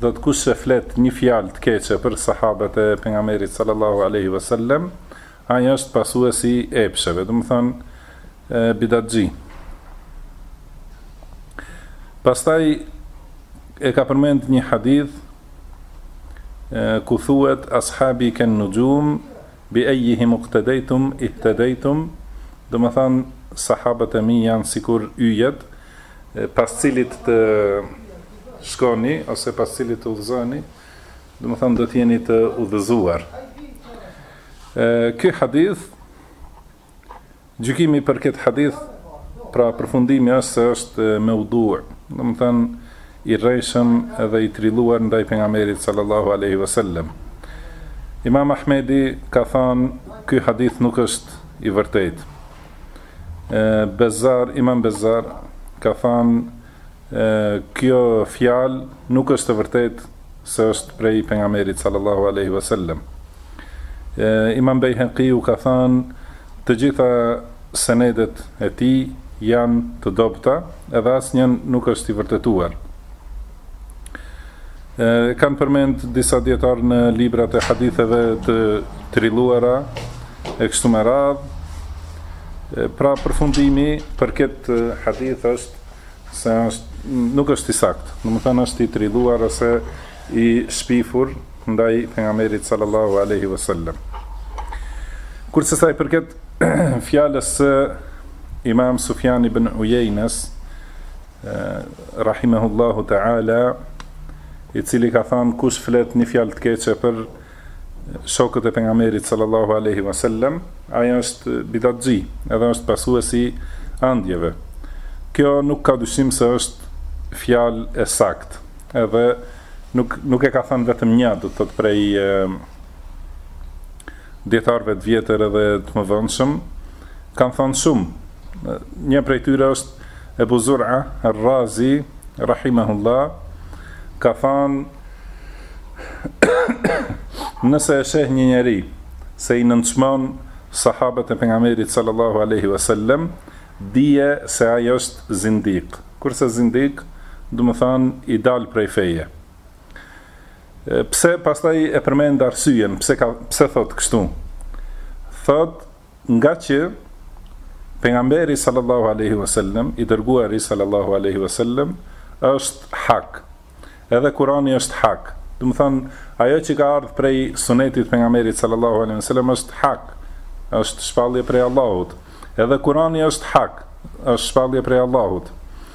dhe të kush e flet një fjalë të keqe për sahabët e Pejgamberit sallallahu alejhi ve sellem, ai është pasues i epsheve, domethënë bidatxhi. Pastaj e ka përmend një hadith ku thuhet ashabi ken nujum bi ayhi muqtadaytum ihtadaytum domethënë sahabët e mi janë sikur yjet pas cilit të shkoni ose pas cilit të udhëzoni, domethënë do të jeni të udhëzuar. Ky hadith gjykimi për këtë hadith pra përfundimi është se është meudu, domethënë i rrejshëm edhe i trilluar ndaj pejgamberit sallallahu alaihi wasallam. Imam Ahmedi ka thënë ky hadith nuk është i vërtetë. Bezzar, Imam Bezzar, ka thënë, Kjo fjalë nuk është e vërtetë se është prej Pejgamberit sallallahu alaihi wasallam. Imam Bejhekiu ka thënë, të gjitha senedet e tij janë të dobëta, edhe asnjë nuk është i vërtetuar. E kanë përmend disa dietar në librat e haditheve të trilluara e kështu me radhë. Pra përfundimi për këtë hadith është se është nuk është i saktë. Domethënë është i trilluar ose i shpifur ndaj pejgamberit sallallahu alaihi wasallam. Kurse sa i përket fjalës së Imam Sufjan ibn Ujejnes, Rahimehullahu Teala, i cili ka thënë kush flet një fjalë të keqe për shokët e pejgamberit sallallahu alaihi wasallam, ai është bidatxhi, edhe është pasues i andjeve. Kjo nuk ka dyshim se është fjalë e saktë. Edhe nuk nuk e ka thënë vetëm një, do të thotë prej dijetarëve të vjetër edhe të mëvonshëm, kanë thënë shumë. Një prej tyre është Ebu Zur'a Er-Razi, rahimehullah, ka thënë, Nëse e sheh një njeri se i nënçmon sahabët e Pejgamberit sallallahu alejhi ve sellem, dije se ai është zindik. Kurse zindik, domethënë i dalë prej feje. Pse pastaj e përmend arsyen, pse ka pse thotë kështu? Thotë Ngaqë Pejgamberi sallallahu alejhi ve sellem, i dërguari sallallahu alejhi ve sellem, është hak. Edhe Kurani është hak. Domethënë, ajo që ka ardhur prej sunetit të pejgamberit sallallahu alejhi ve sellem është hak. Është shpallje prej Allahut. Edhe Kurani është hak, është shpallje prej Allahut.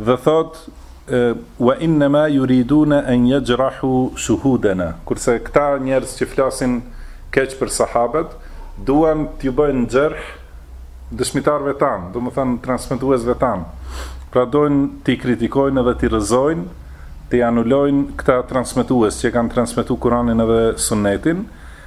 Dhe thotë wa innama yuriduna an yajrahu shuhudana. Kurse këta njerëz që flasin keq për sahabët, duan t'ju bëjnë xherh dëshmitarëve tanë, domethënë transmetuesve tanë. Pra dojnë t'i kritikojnë dhe t'i rrëzojnë, t'i anulojnë këta transmetues që kanë transmetuar Kur'anin edhe Sunnetin.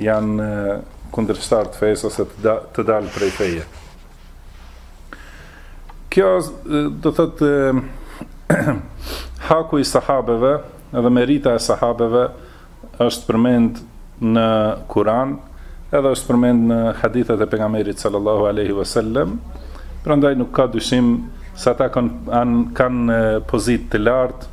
janë kundërshtarë të fesë ose të da, të dalë prej feje. Kjo do thotë haku i sahabeve edhe merita e sahabeve është përmend në Kur'an, edhe është përmend në hadithet e pejgamberit sallallahu alaihi wasallam. Prandaj nuk ka dyshim se ata kanë kanë pozitë të lartë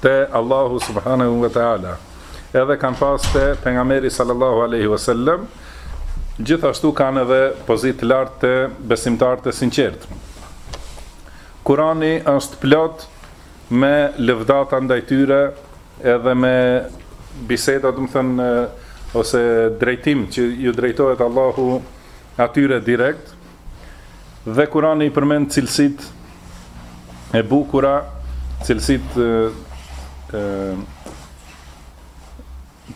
te Allahu subhanahu wa taala. Edhe kanë pas te pejgamberi sallallahu alaihi wasallam, gjithashtu kanë edhe pozitë të lartë te besimtarët e sinqertë. Kurani është plot me lëvdata ndaj tyre edhe me biseda, domethënë ose drejtim që ju drejtohet Allahu atyre direkt. Dhe Kurani i përmend cilësitë e bukura, cilësitë e, e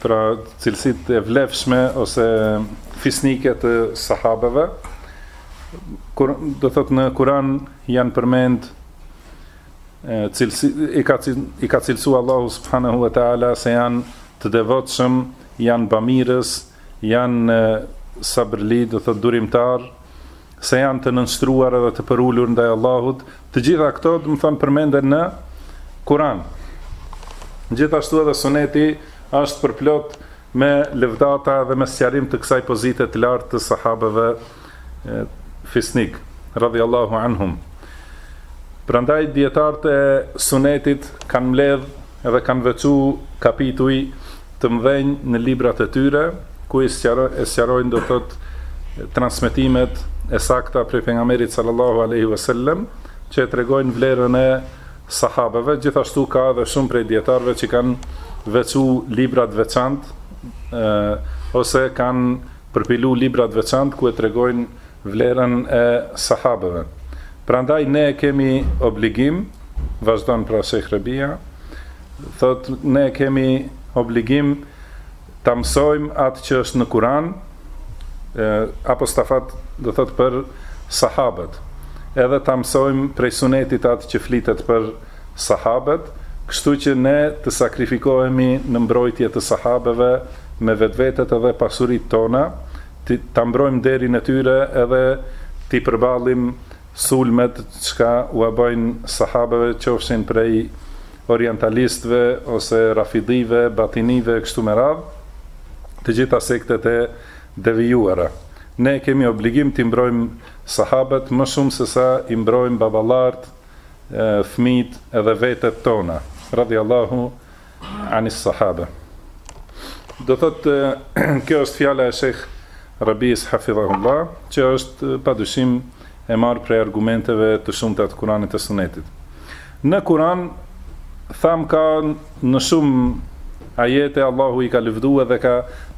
pra cilësitë e vlefshme ose fisnike të sahabeve. Kur do thotë në Kur'an janë përmend cilësi i ka i ka cilësu Allahu subhanahu wa taala se janë të devotshëm, janë bamirës, Janë sabrli, do thotë durimtarë, se janë të nënshtruar edhe të përulur ndaj Allahut. Të gjitha këto, domethënë përmenden në Kur'an. Gjithashtu edhe suneti është përplot me lëvdata dhe me sqarim të kësaj pozite të lartë të sahabeve Fisnikë, radhiyallahu anhum. Prandaj dijetarët e Sunetit kanë mbledh edhe kanë veçu kapituj të mëdhenj në librat e tyre, ku e sqarojnë do thotë transmetimet e sakta prej pejgamberit sallallahu alaihi wasallam, që e tregojnë vlerën e sahabeve, gjithashtu ka edhe shumë prej dijetarëve që kanë veçu libra të veçantë ose kanë Përpilu libra të veçantë ku e tregojnë vlerën e Sahabëve. Prandaj ne e kemi obligim, vazhdon pra Shejh Rebija, thotë ne e kemi obligim ta mësojmë atë që është në Kur'an, apostafat do thotë për sahabët. Edhe ta mësojmë prej sunetit atë që flitet për Sahabet, kështu që ne të sakrifikohemi në mbrojtje të Sahabeve me vetvetet edhe pasuritë tona, ta mbrojmë nderin e tyre edhe t'i përballim sulmet çka ua bëjnë Sahabeve qofshin prej orientalistëve ose rafidhive, batinive e kështu me radhë, të gjitha sektet e devijuara. Ne kemi obligim t'i mbrojmë Sahabet më shumë se sa i mbrojmë baballarët, fëmijët edhe vetet tona radhiyallahu anis sahabe do thotë kjo është fjala e sheh Rabis hafidhahullah që është padyshim e marrë prej argumenteve të shumta të Kuranit e Sunetit në Kuran tham ka në shumë ajete Allahu i ka lëvdue dhe ka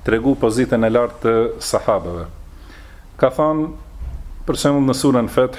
tregu pozitën e lartë të sahabeve. Ka thonë, për shembull në surën Feth,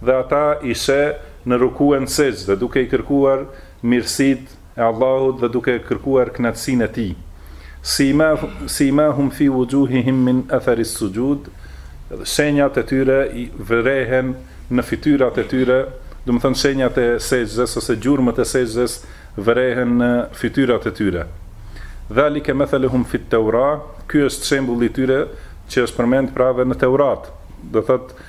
Dhe ata i sheh në ruku e në sexhde, duke i kërkuar mirësitë e Allahut dhe duke kërkuar kënaqësinë e Tij. Sima, simahum fi wujuhihim min athari s-sujud, Shenjat e tyre vrehen në fytyrat e tyre, domethënë shenjat e sexhdes ose gjurmët e sexhdes vrehen në fytyrat e tyre. Dhalike mathaluhum fit-Tawrah, Ky është shembulli i tyre që është përmend pra dhe në Teurat. Do thotë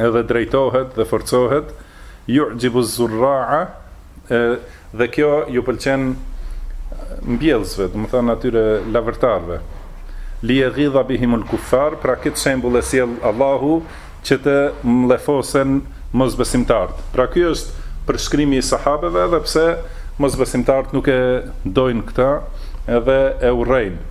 edhe drejtohet dhe forcohet yu'jibu zurra'a dhe kjo ju pëlqen mbjellësve, domethënë atyre lavërtarëve. Li jeghidha bihimul kuffar, pra këtë shembull e sjell Allahu që të mllefosen mosbesimtarët. Pra ky është përshkrimi i sahabeve edhe pse mosbesimtarët nuk e dojnë këtë edhe e urrejnë.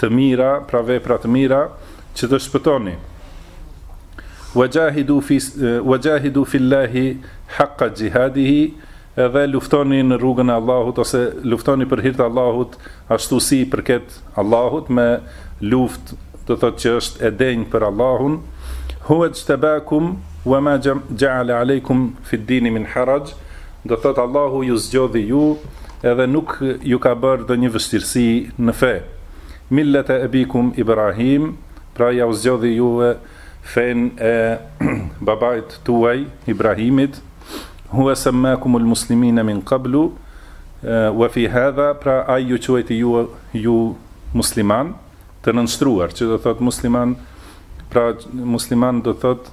të mira, pra vepra të mira, që të shpëtoni. Wa jahidu fi wa jahidu fi Allahi haqqa jihadihi, edhe luftoni në rrugën e Allahut ose luftoni për hir të Allahut, ashtu si i përket Allahut me luftë, do thotë që është e denjë për Allahun. Huwa jtabakum wa ma ja'ala alaykum fi din min haraj. Do thotë Allahu ju zgjodhi ju edhe nuk ju ka bërë ndonjë vështirësi në fe. Millete ebikum Ibrahim, pra jau zgjodhi juve fenë e babait tuaj, Ibrahimit, Huwa semmakumul muslimina min qablu wa fi hadha, pra ai ju quajti ju, ju muslimanë, të nënshtruar, që do thotë muslimanë, pra muslimanë do thotë,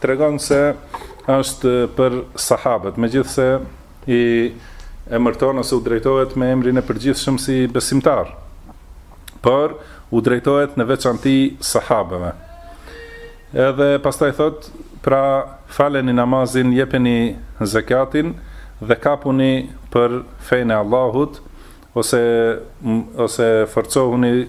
tregon se është për sahabët, megjithëse i emërton ose u drejtohet me emrin e përgjithshëm si besimtar, por u drejtohet në veçanti sahabëve. Edhe pastaj thot, pra faleni namazin, jepeni zekatin dhe kapuni për fenë e Allahut ose ose forcohuni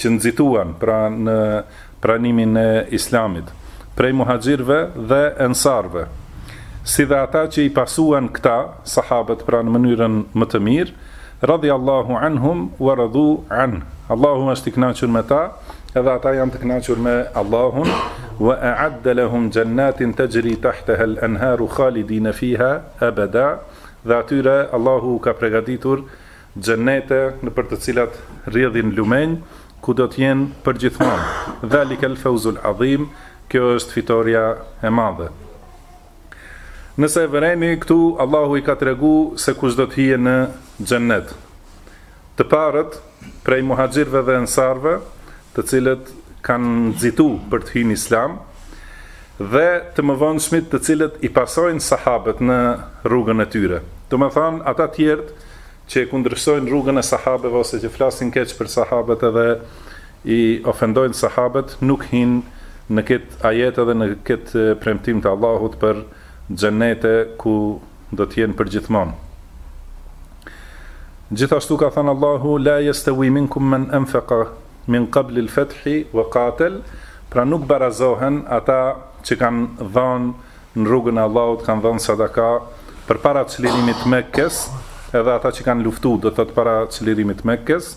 që nxituan, pra në pranimin e Islamit, prej muhaxhirëve dhe ensarëve, si dhe ata që i pasuan këta, sahabët, pra në mënyrën më të mirë, radhiyallahu anhum wa radu anh, Allahu është i kënaqur me ta, edhe ata janë të kënaqur me Allahun, wa a'adda lahum jannatin tajri tahtaha al-anharu khalidina fiha abada, dhe atyre Allahu u ka pregaditur Xhenete nëpër të cilat rrjedhin lumenj, ku do të jenë përgjithmonë. Dhalikel fewzul adhim, kjo është fitorja e madhe. Nëse e vëreni këtu, Allahu i ka tregu se kush do të hije në xhennet. Të parët prej muhaxhirëve dhe ensarëve, të cilët kanë nxitu për të hy n'Islam dhe të mëvonshmit të cilët i pasojnë sahabët në rrugën e tyre. Domethënë ata tjerët që e kundërshtojnë rrugën e sahabëve ose që flasin keq për sahabët edhe i ofendojnë sahabët, nuk hin në këtë ajet edhe në këtë premtim të Allahut për xhenete ku do të jenë përgjithmonë. Gjithashtu ka thënë Allahu la yastawi minkum man anfaqa min qabl al-fath wa qatal, pra nuk barazohen ata që kanë dhënë në rrugën e Allahut, kanë dhënë sadaka përpara çlirimit të Mekës, edhe ata që kanë luftu, do të thotë para çlirimit të Mekës.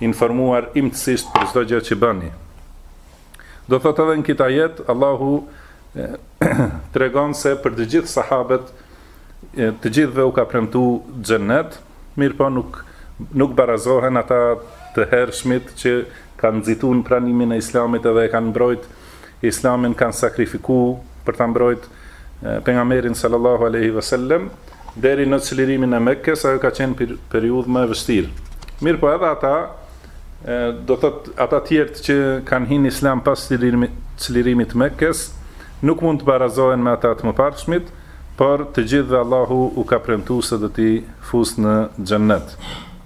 informuar imtësisht për çdo gjë që bëni. Do thot edhe në këtë ajet Allahu tregon se për të gjithë sahabët të gjithëve u ka premtu xhennet, mirëpo nuk nuk barazohen ata të hershmit që kanë nxitu n'pranimin e Islamit edhe e kanë mbrojt Islamin kanë sakrifiku për ta mbrojt pengamberin sallallahu alaihi wasallam deri në çlirimin e Mekës, ajo ka qenë periudhë më e vështirë. Mirëpo edhe ata do thot ata tjerët që kanë hi n'islam pas çlirimit çlirimit të Mekës nuk mund të barazohen me ata të mëparshmit, por të gjithëve Allahu u ka premtu se do t'i fusë në xhennet.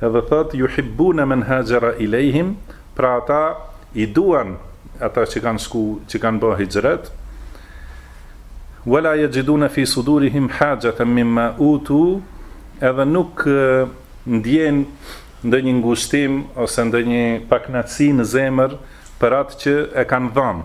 Edhe thotë yuhibbune men hajara ilejhim, pra ata i duan ata që kanë shku, që kanë bo hixhret. Wala yajidune fi sudurihim hajaten mimma utu, edhe nuk ndjen ndonjë ngushtim ose ndonjë pakënaqësi në zemër për atë që e kanë dhanë,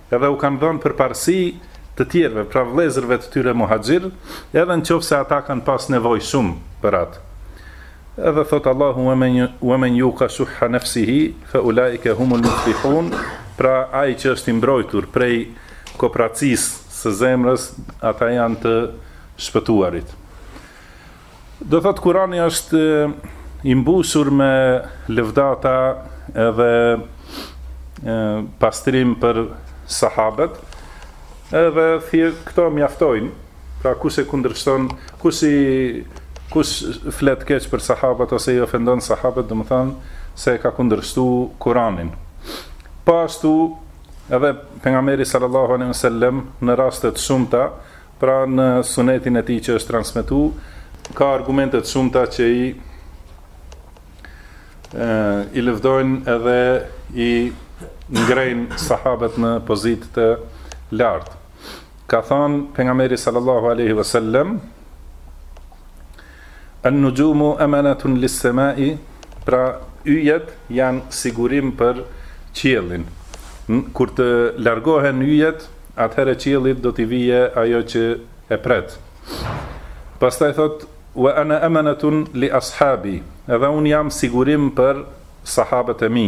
Edhe u kanë dhonë përparësi të tjerëve, pra vëllezërve të tyre muhaxhirë, edhe në qoftë se ata kanë pas nevojë shumë për atë. Edhe thotë Allahu, Wa men yuqa shuhha nafsihi fa ulaika humul muflihun, pra ai që është i mbrojtur prej kopracisë së zemrës, ata janë të shpëtuarit. Do të thotë Kurani është i mbushur me lëvdata edhe pastrim për sahabët, edhe thjesht këto mjaftojnë. Pra kush e kundërshton, kush i kush flet keq për sahabët ose i ofendon sahabët, domethanë se e ka kundërshtu Kur'anin. Po ashtu edhe pejgamberi sallallahu alejhi wasallam në raste të shumta Pra në sunetin e tij që është transmetu, ka argumente të shumta që i i lëvdojnë edhe i ngrejnë sahabët në pozitë të lartë. Ka thonë, pejgamberi sallallahu aleyhi vësallem, An nujumu amanatun lis semai pra yjet janë sigurim për qiellin kur të largohen yjet atëherë qiellit do t'i vijë ajo që e pret pastaj thotë wa ana amanatun li ashabi edhe unë jam sigurim për sahabët e mi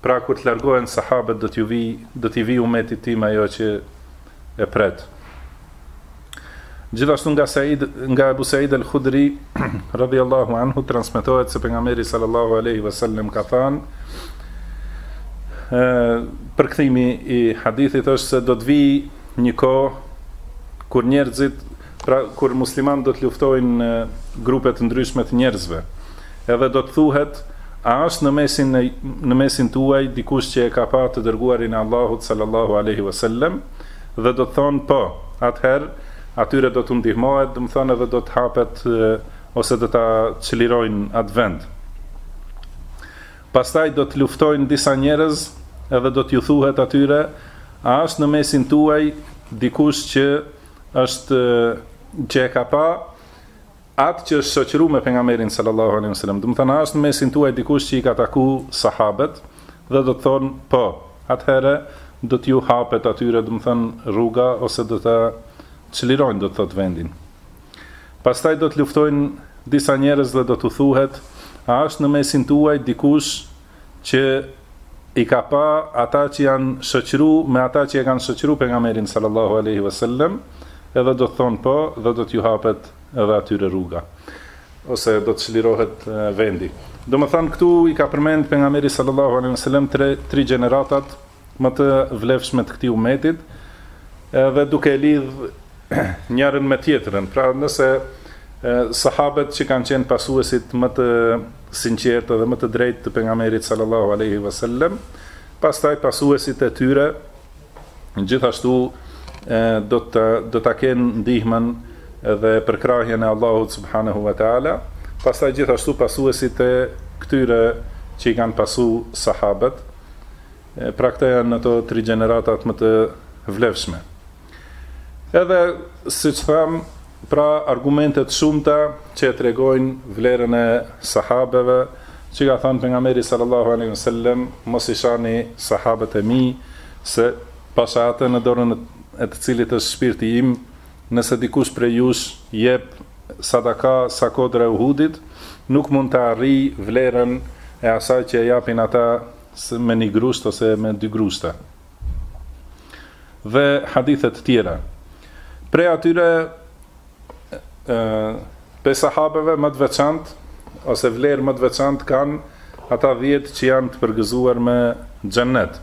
Pra kur të largohen sahabët do t'ju vijë do t'i vijë umetit tim ajo që e pret. Gjithashtu nga Said nga Abu Said al-Khudri radhiyallahu anhu transmetohet se pejgamberi sallallahu alaihi wasallam ka thanë përkthimi i hadithit është se do të vijë një kohë kur njerëzit pra kur muslimanët do të luftojnë grupe të ndryshme të njerëzve Edhe do të thuhet, A është në mesin e, në mesin tuaj, dikush që e ka pa të Dërguarin e Allahut, sallallahu alejhi ve sellem? Dhe do të thonë, Po. Atëherë, atyre do t'u ndihmohet, domethonë edhe do të hapet, ose do ta çlirojnë atë vend. Pastaj do të luftojnë disa njerëz, edhe do t'ju thuhet atyre, A është në mesin tuaj dikush që është, që e ka pa, Atë që është shoqëru me Pejgamberin sallallahu alejhi ve sellem, domethanë a është në mesin tuaj dikush që i ka taku sahabët dhe do të thonë po, atëherë do t'ju hapet atyre, domethonë rruga ose do ta çlirojnë do të thotë vendin. Pastaj do të luftojnë disa njerëz dhe do t'u thuhet a është në mesin tuaj dikush që i ka pa ata që janë shoqëru me ata që e kanë shoqëru pejgamberin sallallahu alaihi wasallam edhe do të thonë po dhe do t'ju hapet edhe atyre rruga ose do të çlirohet vendi. Domethanë këtu i ka përmend pejgamberi sallallahu alaihi wasallam tre tri gjeneratat më të vlefshme të këtij umetit edhe duke e lidh njërën me tjetrën, pra nëse sahabët që kanë qenë pasuesit më të sinqertë dhe më të drejtë të pejgamberit sallallahu alaihi wasallam, pastaj pasuesit e tyre gjithashtu do të do ta kenë ndihmën dhe përkrahjen e Allahut subhanahu wa taala, pastaj gjithashtu pasuesit e këtyre që i kanë pasu sahabët, Pra këta janë ato tri gjeneratat më të vlefshme. Edhe, siç thamë, pra argumentet e shumta që e tregojnë vlerën e sahabëve, që ka thënë pejgamberi sallallahu aleyhi sallem, mos i shani sahabët e mi, se pasha atë në dorën e të cilit është shpirti im, nëse dikush prej jush jep Sadaka, sa kodra e Uhudit, nuk mund ta arrijë vlerën e asaj që e japin ata me një grusht ose me dy grushta. Dhe hadithe të tjera. Prej atyre ë pe sahabëve më të veçantë ose vlerë më të veçantë kanë ata 10 që janë të përgëzuar me xhennet.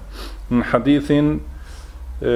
Në hadithin ë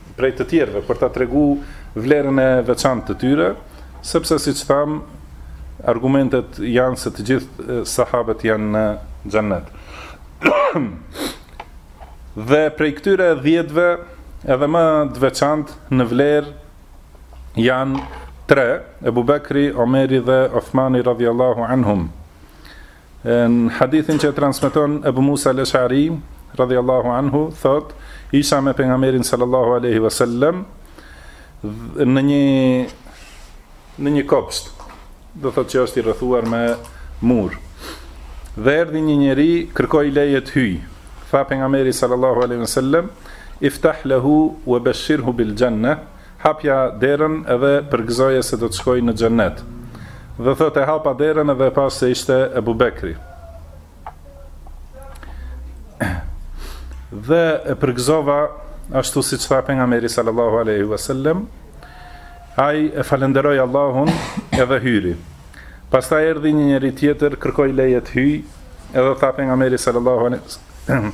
prej të tjerëve për ta tregu vlerën e veçantë të tyre, sepse siç thamë, argumentet janë se të gjithë sahabët janë në xhennet. dhe prej këtyre dhjetëve edhe më të veçantë në vlerë janë tre, Ebu Bekri, Omeri dhe Othmani radhjallahu anhum. Në hadithin që e transmeton Ebu Musa al-Ash'ari radhiyallahu anhu thot isha me pejgamberin sallallahu alaihi wasallam në një në një kopsht domethënë që është i rrethuar me mur dhe erdhi një njeri kërkoi leje të hyj tha pejgamberi sallallahu alaihi wasallam iftah lahu wa bashirhu bil janna Hapja derën edhe përgëzoje se do të shkojë në xhennet. Dhe thotë e hapa derën edhe e pashë se ishte Ebu Bekri. Dhe e përgëzova ashtu siç tha pejgamberi sallallahu alaihi wasallam, ai e falënderoi Allahun edhe hyri. Pastaj erdhi një njeri tjetër, kërkoi leje të hyjë, edhe tha pejgamberi sallallahu alaihi wasallam,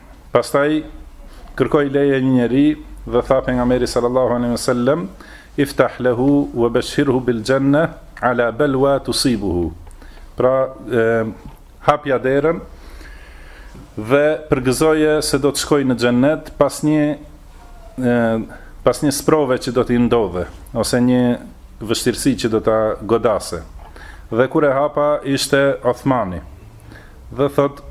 Pastaj kërkoi leje një njeri dhe tha Pejgamberi sallallahu alejhi ve sellem iftah lehu wa bashirhu bil janna ala balwa tusibuhu. Pra hapja derën dhe përgëzoje se do të shkojë në xhennet pas një pas një sprove që do t'i ndodhe, ose një vështirësi që do ta godase. Dhe kur e hapa, ishte Othmani. dhe thot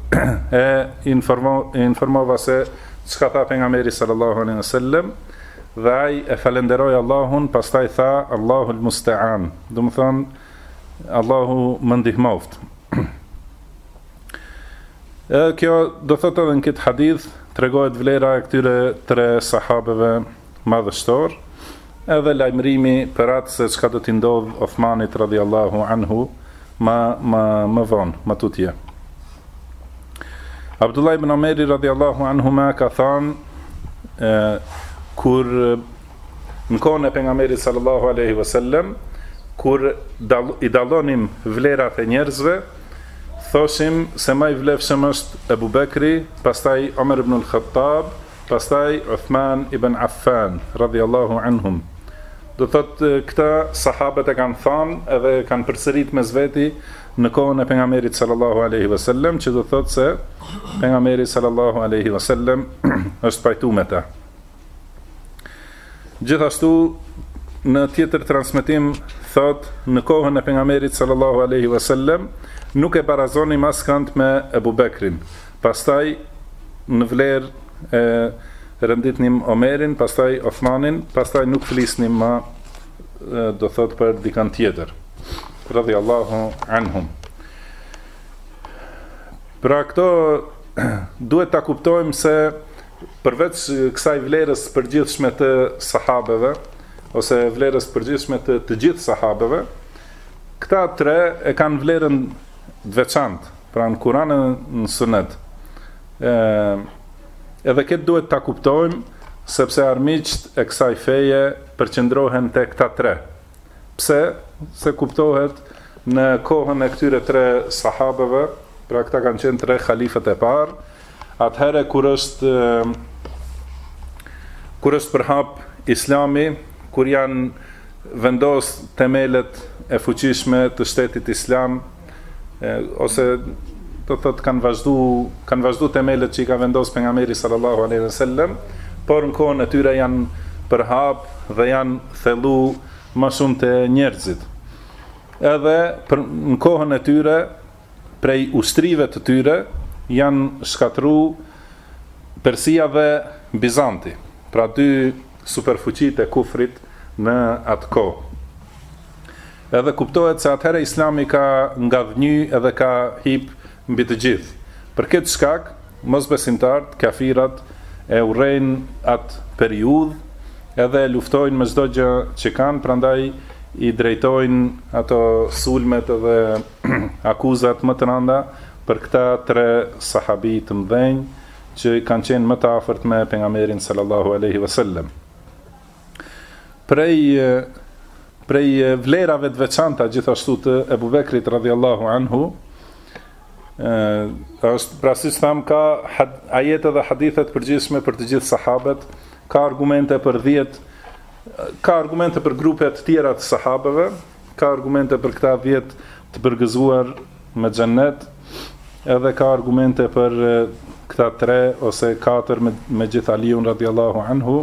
e informo e informova se çka tha pejgamberi sallallahu alaihi wasallam dhe ai e falënderoi Allahun pastaj tha Allahu el mustaan domethon Allahu më ndihmoft e kjo do thot edhe në këtë hadith tregohet vlera e këtyre tre sahabeve madhështor, edhe lajmërimi për atë se çka do t'i ndodhë Uthmanit radhiyallahu anhu ma ma më vonë, më tutje. Abdullah ibn Omeri radhiyallahu anhuma ka thanë kur në kohën e pejgamberit sallallahu alaihi wasallam kur dal, i dallonim vlerat e njerëzve thoshim se ma i vlefshëm është Ebu Bekri, pastaj Omer ibn al-Khattab, Pastaj Uthman ibn Affan, radhiyallahu anhum, do thotë, këta sahabët e kanë than edhe e kanë përsërit mes veti në kohën e pejgamberit sallallahu alaihi wasallam, që do thotë se pejgamberi sallallahu alaihi wasallam është pajtu me ta. Gjithashtu në tjetër transmetim thot në kohën e pejgamberit sallallahu alaihi wasallam nuk e barazonim askënd me Ebu Bekrin, Pastaj në vlerë e renditnim Omerin, pastaj Othmanin, pastaj nuk flisnim ma do thot për dikan tjetër. Radhiyallahu anhum. Pra këto duhet ta kuptojmë se përveç kësaj vlerës përgjithshme të sahabeve ose vlerës përgjithshme të të gjithë sahabeve, këta tre e kanë vlerën të veçantë. Pra në Kur'an e në Sunet. Ë edhe këtë duhet ta kuptojmë sepse armiqt e kësaj feje përqendrohen te këta tre. Pse? Se kuptohet në kohën e këtyre tre sahabeve, pra këta kanë qenë tre halifët e parë, atëherë kur është kur është përhap Islami, kur janë vendos themelet e fuqishme të shtetit islam ose do të thotë kanë vazhdu kanë vazhdu themelet që i ka vendos pejgamberi sallallahu alaihi wasallam por në kohën e tyre janë përhap dhe janë thellu ma shumë te njerëzit edhe për, në kohën e tyre prej ushtrive të tyre janë shkatërru Persia dhe Bizanti pra dy superfuqit e kufrit në atë kohë Edhe kuptohet se atëherë Islami ka ngadhnjy edhe ka hip mbi të gjithë. Për këtë shkak, mosbesimtarët, kafirat, e urrejnë atë periudhë, edhe e luftojnë me çdo gjë që kanë, prandaj i drejtojnë ato sulmet edhe akuzat më të rënda për këta tre sahabi të mëdhenj që kanë qenë më të afërt me Pejgamberin sallallahu alejhi vesellem. Prej prej vlerave të veçanta gjithashtu të Ebu Bekrit radhiyallahu anhu është pra siç thamë ka ajete dhe hadithe të përgjithshme për të gjithë sahabët, ka argumente për 10 ka argumente për grupe të tjera të sahabeve, ka argumente për këta 10 të përgëzuar me xhennet, edhe ka argumente për këta 3 ose 4 me, me gjithë Aliun radhiyallahu anhu.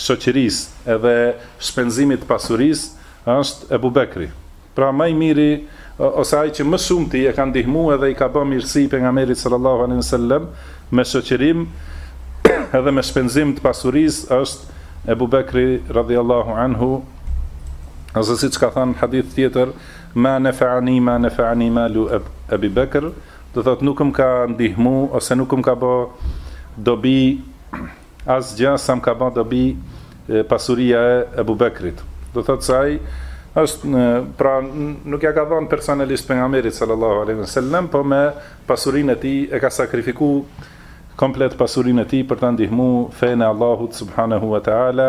shoqërisë edhe shpenzimit të pasurisë është Ebu Bekri pra më i miri ose ai që më së shumti e ka ndihmu edhe i ka ba mirësi Pejgamberit sallallahu alejhi ve sellem me shoqërim edhe me shpenzim të pasurisë është Ebu Bekri radhiyallahu anhu ose siç ka thënë hadith tjetër ma nefa'ani ma nefa'ani malu Ebi Bekr do thotë nuk më ka ndihmu ose nuk më ka ba dobi Asgjë sa më ka ba dobi pasuria e Ebu Bekrit. Do thotë se ai është në, pra nuk ia ka dhënë personalisht pejgamberit sallallahu alaihi wasallam, po me pasurinë e tij e ka sakrifiku komplet pasurinë e tij për ta ndihmu fenë e Allahut subhanahu wa taala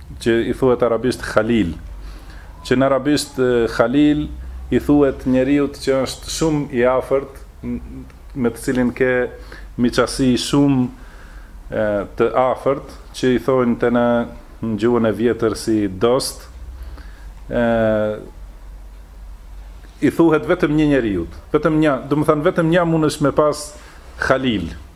që i thuhet arabisht Khalil, që në arabisht Khalil i thuhet njeriut që është shumë i afërt me të cilin ke miqasi shumë të afërt, që i thojnë në gjuhën e vjetër si dost, i thuhet vetëm një njeriut, vetëm një, domethënë vetëm një mundesh me pas Khalil.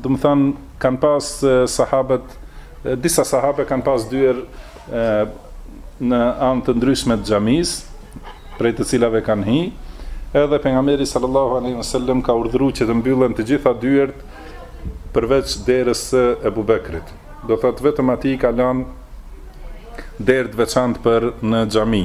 Domethënë kanë pas sahabët disa sahabe kanë pas dyer në anë të ndryshme të xhamisë, prej të cilave kanë hi, edhe pejgamberi sallallahu alaihi wasallam ka urdhëru që të mbyllen të gjitha dyert përveç derës së Ebu Bekrit. Do thotë vetëm atij i ka lanë derë të veçantë për në xhami.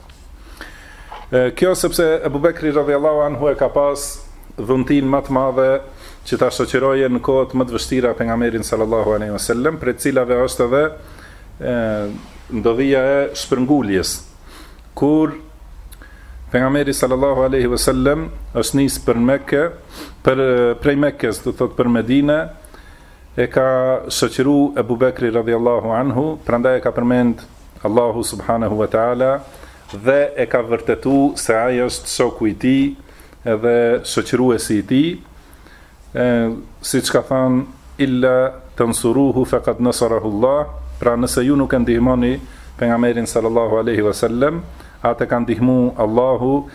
Kjo sepse Ebu Bekri radhiyallahu anhu e ka pas dhuntinë më të madhe që ta shoqëroje në kohët më të vështira pejgamberin sallallahu alaihi wasallam, prej të cilave është edhe ndodhia e shpërnguljes. Kur pejgamberi sallallahu alaihi wasallam është nis për Mekë, për prej Mekës, do thotë për Medinë, E ka shoqëru Ebu Bekri radhjallahu anhu, prandaj e ka përmend Allahu subhanehu ve teala dhe e ka vërtetu se ai është shoku i tij edhe shoqëruesi i tij, e, siç ka thanë illa tansuruhu faqad nasarahu Allah, pra nëse ju nuk e ndihmoni pejgamberin sallallahu alaihi wasallam, atë e ka ndihmu Allahu,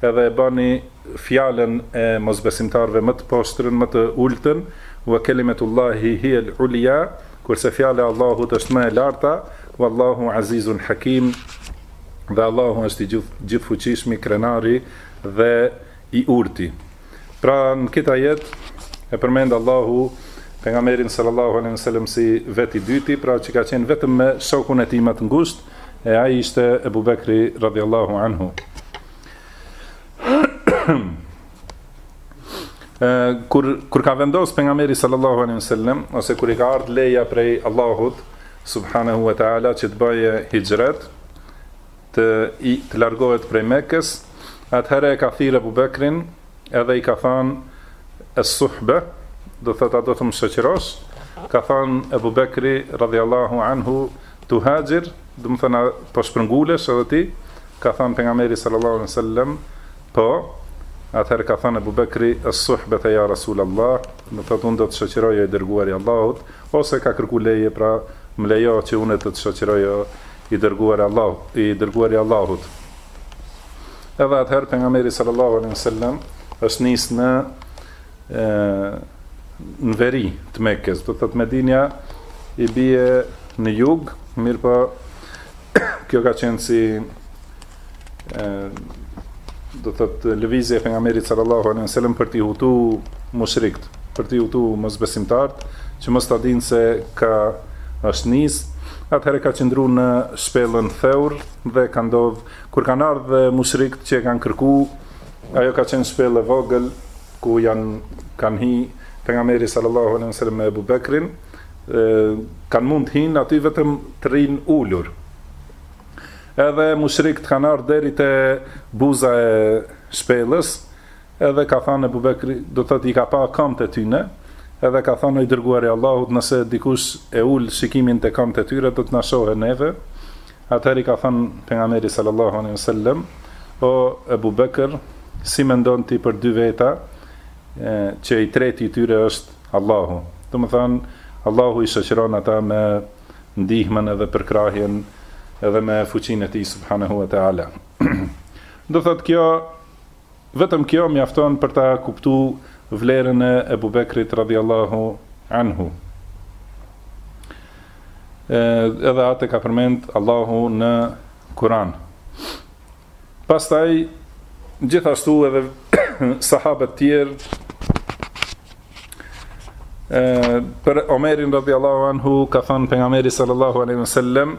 Edhe e bani fjalën e mosbesimtarëve më të poshtërën, më të ultën, Wa kelimetullahi hiyal ulya, kurse fjala e Allahut është më e larta, Wallahu azizun hakim, dhe Allahu është i gjithëfuqishmi, krenari dhe i urti. Pra në këtë ajet e përmend Allahu pejgamberin sallallahu alaihi wasallam si vetë i dyti, pra që ka qenë vetëm me shokun e tij më të ngushtë, e ai ishte Ebu Bekri radiallahu anhu. kur kur ka vendos pejgamberi sallallahu alaihi wasallam ose kur i ka ardh leja prej Allahut subhanahu wa taala që të bëjë hijret të, të largohet prej Mekës atëherë e ka thirrë Abu Bekrin edhe i ka thanë as-suhba do thotë do të më shoqërosh ka thanë Abu Bekri radhiyallahu anhu Tuhaxhir, domethënë po shpërngulesh edhe ti, ka thënë pejgamberi sallallahu alaihi wasallam, po atëherë ka thënë Abu Bekri as-suhbata ya rasul Allah, do thotë unë do të shoqëroj o i dërguari i Allahut, ose ka kërku leje pra më lejo që unë të të shoqëroj i dërguari i Allahut, i dërguari i Allahut. Edhe atëherë pejgamberi sallallahu alaihi wasallam është nis në në veri të Mekës, do të thotë Medinja i bie në jug, mirëpo kjo ka qenë si ë do të thotë lëvizja e pejgamberit sallallahu alejhi dhe sellem për t'i hutu mushrikt, për t'i hutu mosbesimtarët, që mos ta dinë se ka është nis, atëherë ka qëndru në shpellën Theur dhe ka ndodh kur kanë ardh mushrikt që e kanë kërku Ajo ka qenë shpellë e vogël ku janë kanë hi Pejgamberi sallallahu alejhi ve sellem me Ebu Bekrin, kanë mund të hinë aty vetëm të rrinë ulur. Edhe mushrikët kanë ardh deri te buza e shpellës, edhe ka thanë Ebu Bekri, do të thotë i ka pa kambët e tyne, edhe ka thanë o i dërguari i Allahut, nëse dikush e ul shikimin te kambët e tyre do të na shohë neve. Atëherë i ka thënë Pejgamberi sallallahu alejhi ve sellem, O Ebu Bekër, si mendon ti për dy veta, që i treti i tyre është Allahu? Domethanë, Allahu i shoqëron ata me ndihmën edhe përkrahjen edhe me fuqinë e Tij subhanehu ve teala. Do thotë kjo Vetëm kjo mjafton për ta kuptu vlerën e Ebu Bekrit radhjallahu anhu. Edhe atë e ka përmend Allahu në Kur'an. Pastaj gjithashtu edhe sahabët tjerë për Omerin radhiyallahu anhu ka thënë pejgamberi sallallahu alaihi wasallam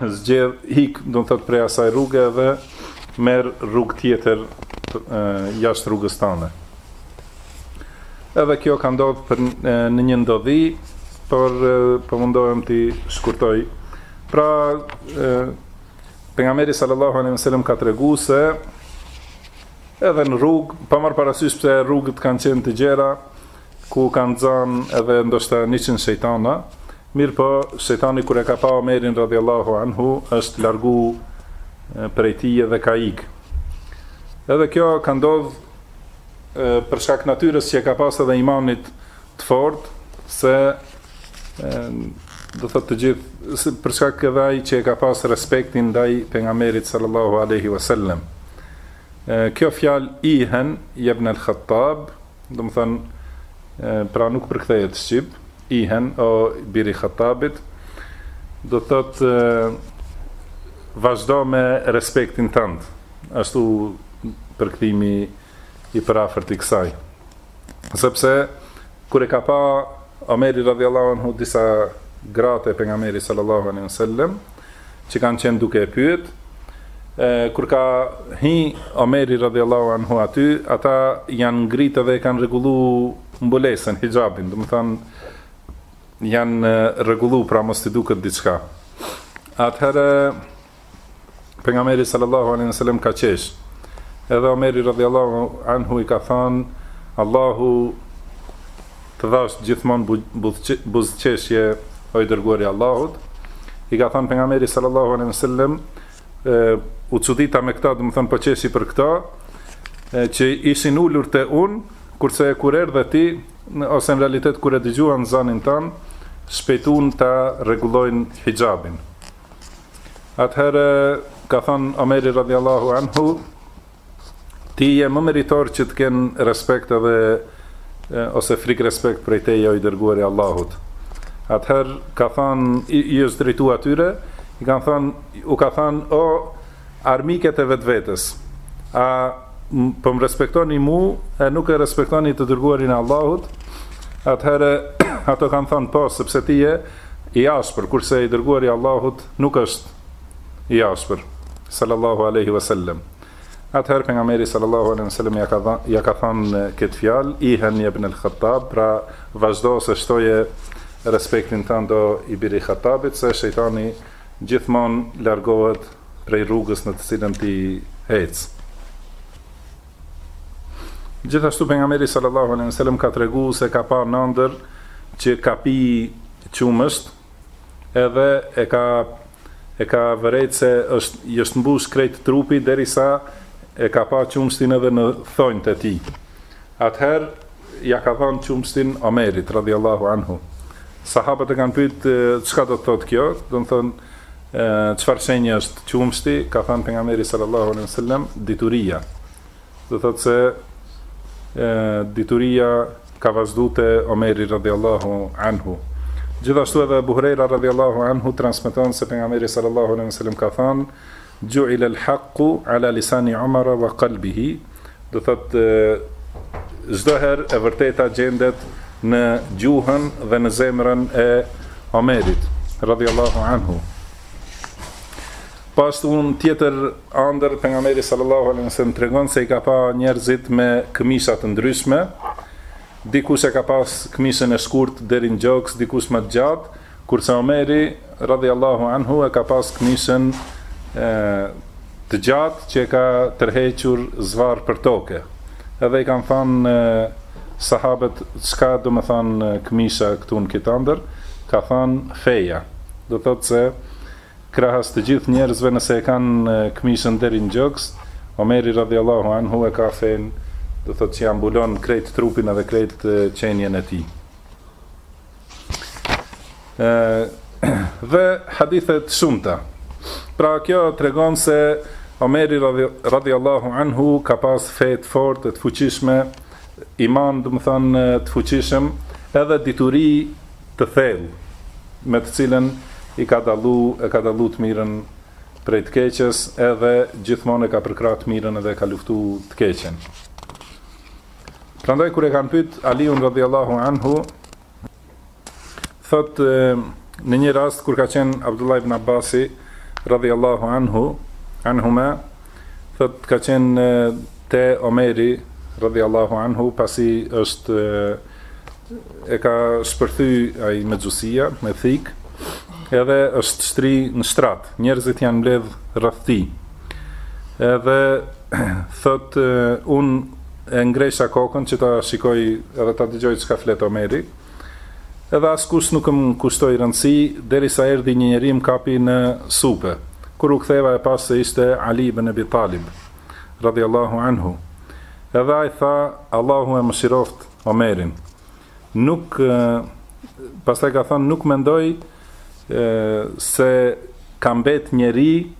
zgjedh ik domethënë prej asaj rruge dhe merr rrugë tjetër jashtë rrugës tande. Edhe kjo ka ndodh për në një ndodhi, por po mundohem t'i shkurtoj. Pra pejgamberi sallallahu alejhi ve sellem ka tregu se edhe në rrugë, pa marr parasysh pse rrugët kanë qenë të gjera, ku kanë nxanë edhe ndoshta njëqind shejtana, mirëpo shejtani kur e ka pa Omerin radhiyallahu anhu është largu prej tij dhe ka ik. Edhe kjo ka ndodh për shkak natyrës që e ka pas edhe imanit të fortë se do thot të gjithë për shkak edhe ai që e ka pas respektin ndaj pejgamberit sallallahu alaihi wasallam. Kjo fjalë ihen ibn al-Khattab Domethënë, pra nuk përkthehet shqip, ihen o bir i Khattabit, do të thotë vazhdo me respektin tand. Ashtu përkthimi i përafërt i kësaj. Sepse kur e ka pa Omeri radhjallahu anhu disa gratë e pejgamberit sallallahu alejhi ve sellem që kanë qenë duke e pyet, kur ka hi Omeri radhjallahu anhu aty ata janë ngritë dhe e kanë rregullu mbulesën hixhabin domethanë janë rregullu pra mos t'i duket diçka atëherë Pejgamberi sallallahu alaihi wasallam ka qesh. Edhe Omeri radhiyallahu anhu i ka thënë Allahu të dhash gjithmonë buzëqeshje o i dërguari i Allahut. I ka thënë pejgamberi sallallahu alaihi wasallam u çudita me këto, domethënë po qeshi për këto, që ishin ulur te unë kurse kur erdhe ti ose në realitet kur e dëgjuan zanin tand shpejtun ta rregullojnë hixhabin. Atëherë ka thënë Omeri radhiyallahu anhu, ti je më meritor që të kenë respekt edhe ose frikë respekt prej teje o i dërguar i Allahut. Atëherë ka thënë i, i është drejtu atyre, i ka thënë u ka thënë o armiket e vetvetes. A po më respektoni mu, e nuk e respektoni të dërguarin e Allahut? Atëherë ato kanë thënë po, sepse ti je I ashpër, kurse i Dërguari i Allahut nuk është i ashpër, sallallahu alejhi ve sellem. Atëherë Pejgamberi sallallahu alejhi ve sellem ia ka thanë këtë fjalë, Ihen ya ibn al-Khattab, pra vazhdo ose shtoje respektin tënd o i bir i Hatabit, se shejtani gjithmonë largohet prej rrugës në të cilën ti hec. Gjithashtu pejgamberi sallallahu alejhi ve sellem ka tregu se ka pa n'andër që ka pi qumësht edhe e ka e ka vërejt se është i është mbush krejt trupi derisa e ka pa qumështin edhe në thonjtë e tij. Atëherë Ia ka dhanë qumështin Omerit, radhiyallahu anhu. Sahabët e kanë pyet çka do të thotë kjo, domethanë çfarë shenjë është qumështi, ka thanë pejgamberi sallallahu alaihi wasallam dituria. Do thotë se e, dituria ka vazhdu te Omeri radhjallahu anhu. Gjithashtu edhe Ebu Hurejra radhjallahu anhu transmiton se pejgamberi sallallahu alaihi wasallam ka than Ju'ila al-haqqu 'ala lisani Umara wa qalbihi, do thotë çdo herë e vërteta gjendet në gjuhën dhe në zemrën e Omerit, radhiyallahu anhu. Po ashtu në tjetër andër pejgamberi sallallahu alaihi wasallam tregon se i ka pa njerëzit me këmisha të ndryshme. Dikush e ka pas këmishën e shkurt deri në gjoks, dikush më të gjatë, Kurse Omeri, radhiyallahu anhu, e ka pasë këmishën të gjatë që e ka tërhequr zvarrë përtoke. Edhe i kanë thanë sahabët, çka do me thanë këmisha këtu në këtë andër? Ka thanë, Feja. Do thotë se krahas të gjithë njerëzve nëse e kanë këmishën deri në gjoks, Omeri, radhiyallahu anhu, e ka fenë, do thotë që ia mbulon krejt trupin edhe krejt qenien e tij. e, dhe hadithe të shumta. Pra kjo tregon se Omeri radiallahu anhu ka pas fe të fortë, të fuqishme, iman domethanë të fuqishëm, edhe dituri të thellë, me të cilën i ka dallu, e ka dallu të mirën prej të keqes, edhe gjithmonë e ka përkrah të mirën edhe ka luftu të keqen. Prandaj kur e kanë pyet Aliun radhiyallahu anhu thotë në një rast kur ka qenë Abdullah ibn Abbasi radhiyallahu anhuma thotë ka qenë te Omeri radhiyallahu anhu pasi është e ka shpërthy ai mexhusia me thikë edhe është shtri në shtrat njerëzit janë mbledh rreth tij edhe Thotë, unë e ngrejta kokën që ta shikoj edhe ta dëgjoj çka flet Omeri. Edhe askush nuk më kushtoi rëndësi, derisa erdhi një njeri më kapi në supe. Kur u ktheva e pashë se ishte Ali ibn Ebi Talib, radhiyallahu anhu. Edhe ai tha, Allahu e mëshiroftë Omerin. Nuk pastaj ka thënë, nuk mendoj se ka mbet njeri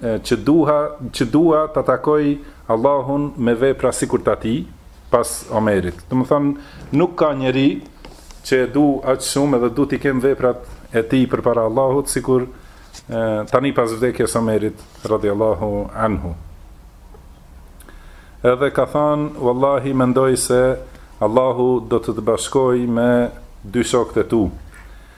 që duha që dua ta takoj Allahun me vepra sikur t'atij pas Omerit. Domethonë nuk ka njeri që e du aq shumë edhe du t'i kem veprat e tij përpara Allahut sikur tani pas vdekjes së Omerit radhiyallahu anhu. Edhe ka thënë wallahi mendoj se Allahu do të të bashkojë me dy shokët e tu.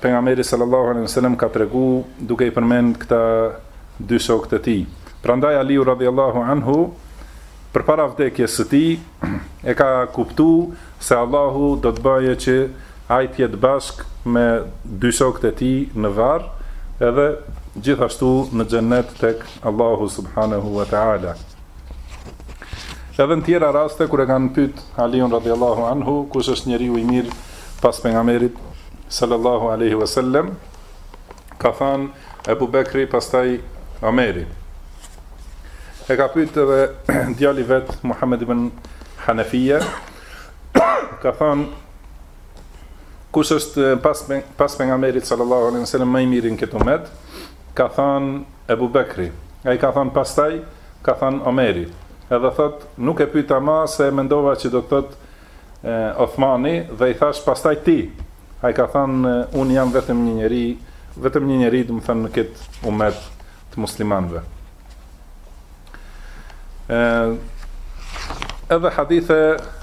pejgamberi sallallahu alejhi dhe sellem ka tregu duke i përmend këta dy shokë të tij. Prandaj Aliu radhiyallahu anhu përpara vdekjes së tij e ka kuptuar se Allahu do të bëjë që ai të jetë bashkë me dy shokët e tij në varr, edhe gjithashtu në xhennet tek Allahu subhanahu wa taala. Edhe në tjera raste kur e kanë pyet Aliun radhiyallahu anhu kush është njeriu i mirë Pas pejgamberit sallallahu alaihi wasallam ka thënë Ebu Bekri pastaj Omeri. E ka pyet edhe djali i vet Muhammed ibn Hanefije ka thënë kush është pas pas pejgamberit sallallahu alaihi wasallam më i miri në këtë umet? Ka thënë Ebu Bekri. Ai ka thënë pastaj ka thënë Omeri. Edhe thotë nuk e pyeta më se mendova që do të thotë Othmani, dhe i thashë, pastaj ti. Ai ka thënë, unë jam vetëm një njeri, vetëm një njeri, domethënë në këtë umet të muslimanëve. Ë edhe hadithe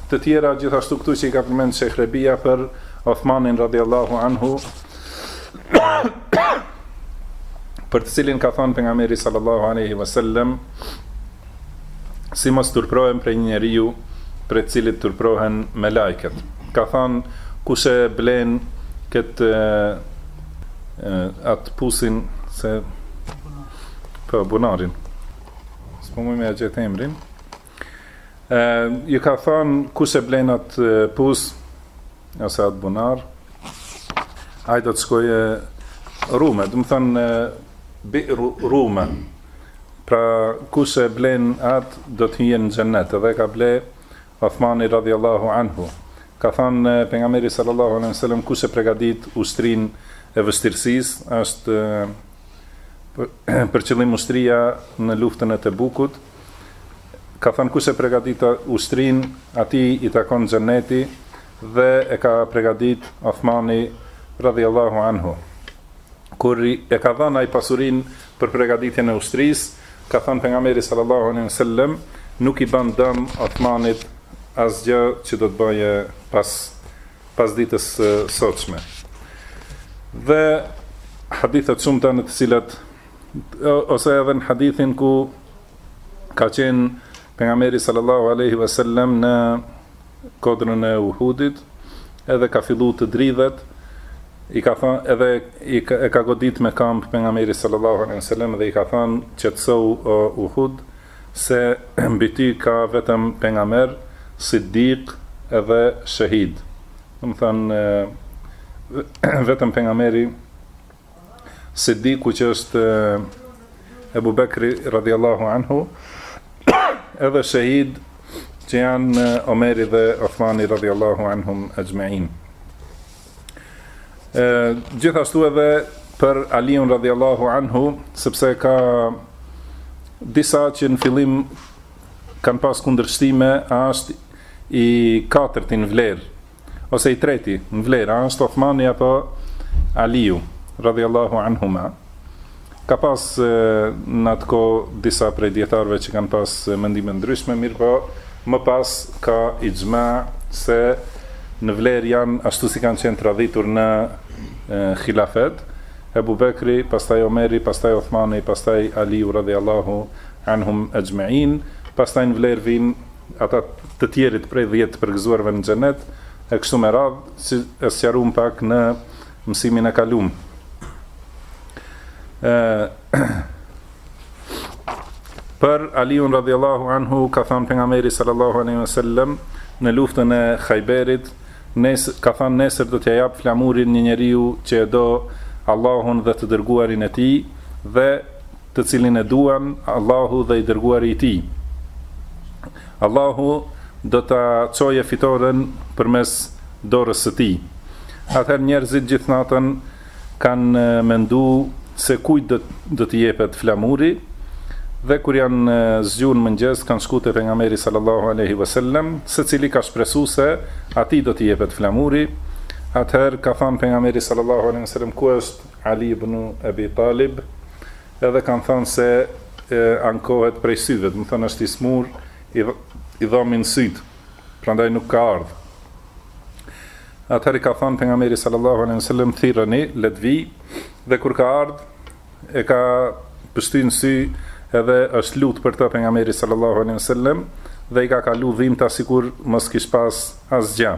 të tjera gjithashtu këtu që i ka përmend Sheikh Rebia për Othmanin radiallahu anhu për të cilin ka thënë pejgamberi sallallahu alaihi wasallam Si mos të turpërohem prej një njeriu prej të cilit turpërohen melaiket. Ka thanë kush e blen këtë atë pusin apo bunarin. S'po muj me ia gjetë emrin. Ju ka thanë kush e blen atë pus ose atë bunar. Ai do të shkojë Rume, domethonë Bi'ru Rume. Pra kush e blen atë do të hyjë në xhennet, dhe e ka ble Othmani radhiyallahu anhu. Ka thënë pejgamberi sallallahu alejhi ve sellem kush e pregadit ushtrinë e vështirësisë, është për qëllim ushtria në luftën e Tebukut, ka thënë kush e pregadit ushtrinë, atij i takon xhenneti dhe e ka pregadit Othmani radhiyallahu anhu. Kur e ka dhënë ai pasurinë Për pregaditjen e ushtrisë, ka thënë Pejgamberi sallallahu alejhi ve sellem, Nuk i bën dëm Othmanit asgjë që do të bëjë pas pas ditës së sotshme. Dhe hadithe të shumta në të cilat ose edhe në hadithin ku ka qenë Pejgamberi sallallahu alejhi ve sellem në kodrën e Uhudit edhe ka fillu të dridhet i ka thënë edhe i ka, e ka godit me kamb pejgamberi sallallahu alejhi ve sellem dhe i ka thënë qetësou o Uhud se mbi ty ka vetëm pejgamber siddik edhe shehid domethënë vetëm pejgamberi Siddiku që është Ebu Bekri radiallahu anhu, edhe shehid që janë Omeri dhe Othmani radiallahu anhum exhmain. Gjithashtu edhe për Aliun radiallahu anhu, sepse ka disa që në fillim kanë pas kundërshtime, a është i katërti në vlerë, Ose i treti, në vlerë, a është Othmani apo Aliu, radhi Allahu anhuma. Ka pas në atë kohë disa prej dijetarëve që kanë pas mendime të ndryshme, mirëpo më pas ka ixhma se në vlerë janë ashtu si kanë qenë të radhitur në khilafet, Ebu Bekri, pastaj Omeri, pastaj Othmani, pastaj Aliu, radhi Allahu anhum exhmain, pastaj në vlerë vijnë ata të tjerit prej dhjetë të përgëzuarve me Xhenet, e kështu me radhë, si e sqaruam pak në mësimin e kalum. Për Aliun radhiyallahu anhu ka thënë pejgamberi sallallahu alaihi wasallam në luftën e Khajberit, nes ka thënë nesër do t'ia jap flamurin një njeriu që e do Allahun dhe të dërguarin e tij dhe të cilin e duan Allahu dhe i dërguari i tij. Allahu do ta çojë fitoren përmes dorës së tij. Atëherë njerëzit gjithë natën kanë mendu se kujt do do t'i jepet flamuri dhe kur janë zgjuar në mëngjes kanë shkuar te pejgamberi sallallahu alaihi wasallam, secili ka shpresuar se atij do t'i jepet flamuri. Atëherë ka thënë pejgamberi sallallahu alaihi wasallam ku është Ali ibn Ebi Talib, edhe kanë thënë se ankohet prej syve, domethënë është i smur, i, i dhamin syt, prandaj nuk ka ardh. Atëherë ka thënë pejgamberi sallallahu alaihi wasallam thirrni le të vi dhe kur ka ardh e ka pështy në sy edhe është lut për të pejgamberi sallallahu alaihi wasallam dhe i ka kalu dhimta sikur mos kish pas asgjë.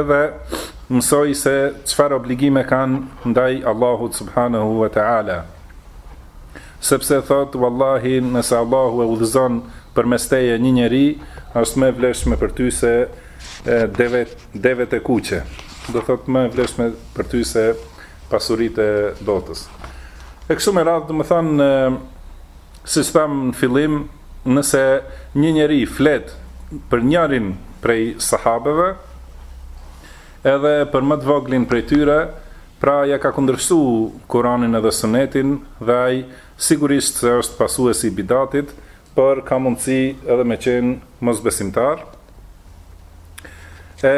edhe mësoji se çfarë obligime kanë ndaj Allahut subhanahu wa taala. Sepse thot wallahi nëse Allahu e udhëzon përmes teje një njeri, është më e vlefshme për ty se devet e kuqe. Do thot më e vlefshme për ty se pasuritë e botës. E kështu me radhë, domethënë Siç thamë në fillim, nëse një njeri flet për njërin prej sahabeve, edhe për më të voglin prej tyre, pra ai ka kundërshtu Kuranin edhe Sunetin dhe ai sigurisht se është pasues i bidatit, por ka mundësi edhe me qenë mosbesimtar. E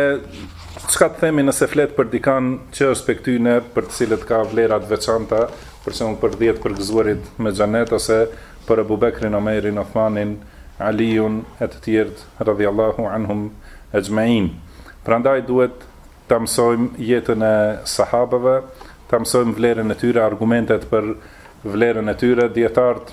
çka të themi nëse flet për dikan që është pe këtyne për të cilët ka vlera të veçanta, për shembull për 10 përgëzuarit me xhenet ose për Ebu Bekrin, Omerin, Uthmanin, Aliun e të tjerët radhiyallahu anhum ejma'in. Prandaj duhet ta mësojmë jetën e sahabeve, ta mësojmë vlerën e tyre, argumentet për vlerën e tyre, dietart